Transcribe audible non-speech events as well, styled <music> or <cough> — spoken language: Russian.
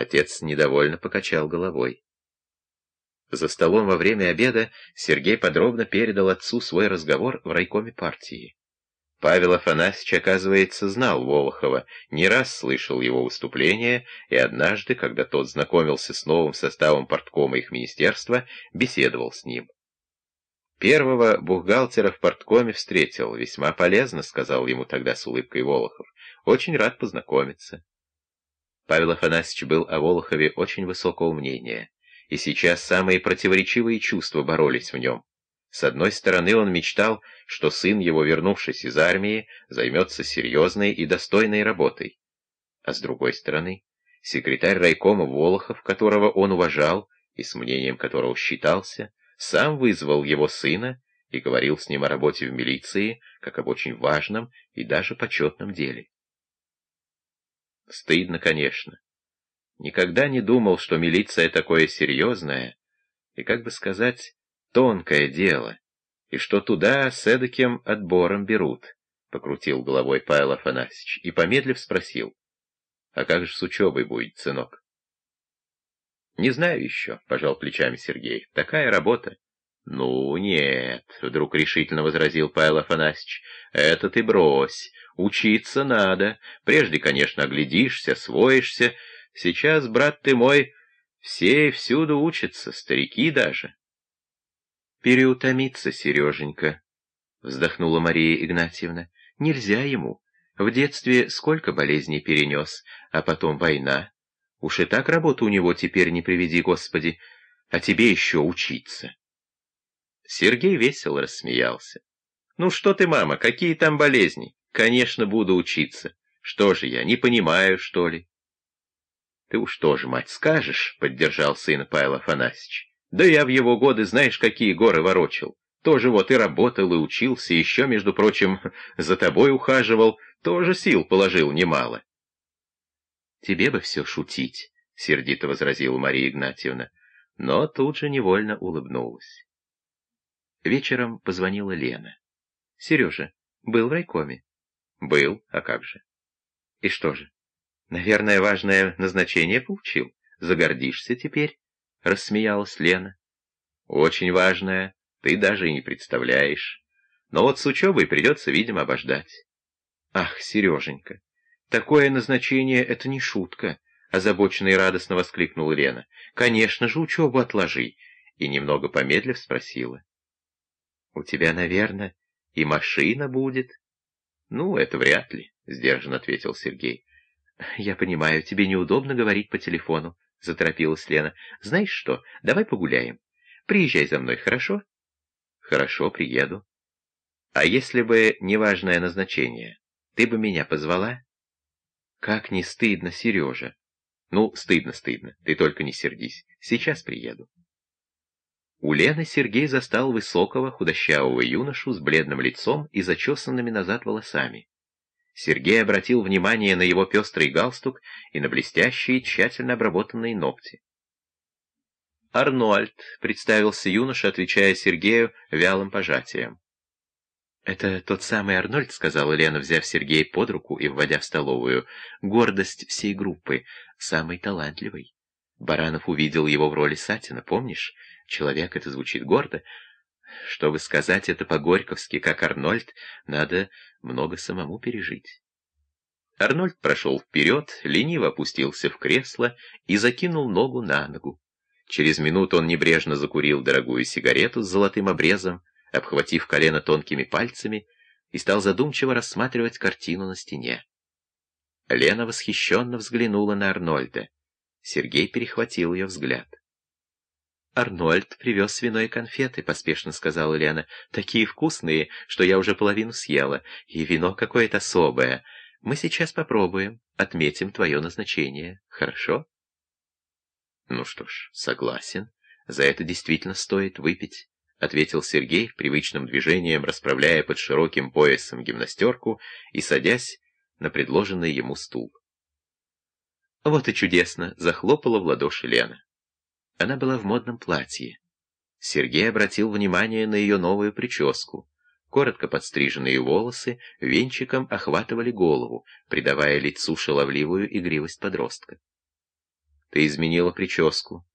Отец недовольно покачал головой. За столом во время обеда Сергей подробно передал отцу свой разговор в райкоме партии. Павел Афанасьевич, оказывается, знал Волохова, не раз слышал его выступления, и однажды, когда тот знакомился с новым составом порткома их министерства, беседовал с ним. Первого бухгалтера в порткоме встретил. Весьма полезно, сказал ему тогда с улыбкой Волохов. Очень рад познакомиться. Павел Афанасьевич был о Волохове очень высокого мнения, и сейчас самые противоречивые чувства боролись в нем. С одной стороны, он мечтал, что сын его, вернувшись из армии, займется серьезной и достойной работой. А с другой стороны, секретарь райкома Волохов, которого он уважал и с мнением которого считался, сам вызвал его сына и говорил с ним о работе в милиции, как об очень важном и даже почетном деле. Стыдно, конечно. Никогда не думал, что милиция такое серьезное и, как бы сказать, тонкое дело, и что туда с эдаким отбором берут, — покрутил головой Павел Афанасьевич и, помедлив, спросил. — А как же с учебой будет, сынок? — Не знаю еще, — пожал плечами Сергей. — Такая работа. — Ну, нет, — вдруг решительно возразил Павел Афанасьевич. — Это ты брось. Учиться надо. Прежде, конечно, оглядишься, своишься. Сейчас, брат ты мой, все и всюду учатся, старики даже. Переутомиться, Сереженька, — вздохнула Мария Игнатьевна. Нельзя ему. В детстве сколько болезней перенес, а потом война. Уж и так работу у него теперь не приведи, Господи, а тебе еще учиться. Сергей весело рассмеялся. «Ну что ты, мама, какие там болезни? Конечно, буду учиться. Что же я, не понимаю, что ли? Ты уж тоже, мать, скажешь, — поддержал сына Павел Афанасьевич. Да я в его годы знаешь, какие горы ворочил. Тоже вот и работал, и учился, еще, между прочим, <laughs> за тобой ухаживал, тоже сил положил немало. Тебе бы все шутить, — сердито возразила Мария Игнатьевна, но тут же невольно улыбнулась. Вечером позвонила Лена. — Сережа, был в райкоме? Был, а как же? И что же? Наверное, важное назначение получил. Загордишься теперь? Рассмеялась Лена. Очень важное, ты даже и не представляешь. Но вот с учебой придется, видимо, обождать. Ах, Сереженька, такое назначение — это не шутка, — озабоченно и радостно воскликнула Лена. Конечно же, учебу отложи. И немного помедлив спросила. У тебя, наверное, и машина будет? «Ну, это вряд ли», — сдержанно ответил Сергей. «Я понимаю, тебе неудобно говорить по телефону», — заторопилась Лена. «Знаешь что, давай погуляем. Приезжай за мной, хорошо?» «Хорошо, приеду». «А если бы неважное назначение, ты бы меня позвала?» «Как не стыдно, Сережа!» «Ну, стыдно-стыдно, ты только не сердись. Сейчас приеду». У Лены Сергей застал высокого, худощавого юношу с бледным лицом и зачесанными назад волосами. Сергей обратил внимание на его пестрый галстук и на блестящие, тщательно обработанные ногти. «Арнольд», — представился юноша, отвечая Сергею вялым пожатием. «Это тот самый Арнольд», — сказала Лена, взяв Сергея под руку и вводя в столовую. «Гордость всей группы, самый талантливый. Баранов увидел его в роли Сатина, помнишь? Человек, это звучит гордо. Чтобы сказать это по-горьковски, как Арнольд, надо много самому пережить. Арнольд прошел вперед, лениво опустился в кресло и закинул ногу на ногу. Через минуту он небрежно закурил дорогую сигарету с золотым обрезом, обхватив колено тонкими пальцами, и стал задумчиво рассматривать картину на стене. Лена восхищенно взглянула на Арнольда. Сергей перехватил ее взгляд. «Арнольд привез свиной конфеты», — поспешно сказала Лена. «Такие вкусные, что я уже половину съела. И вино какое-то особое. Мы сейчас попробуем, отметим твое назначение. Хорошо?» «Ну что ж, согласен. За это действительно стоит выпить», — ответил Сергей, привычным движением расправляя под широким поясом гимнастерку и садясь на предложенный ему стул. «Вот и чудесно!» — захлопала в ладоши Лена. Она была в модном платье. Сергей обратил внимание на ее новую прическу. Коротко подстриженные волосы венчиком охватывали голову, придавая лицу шаловливую игривость подростка. Ты изменила прическу.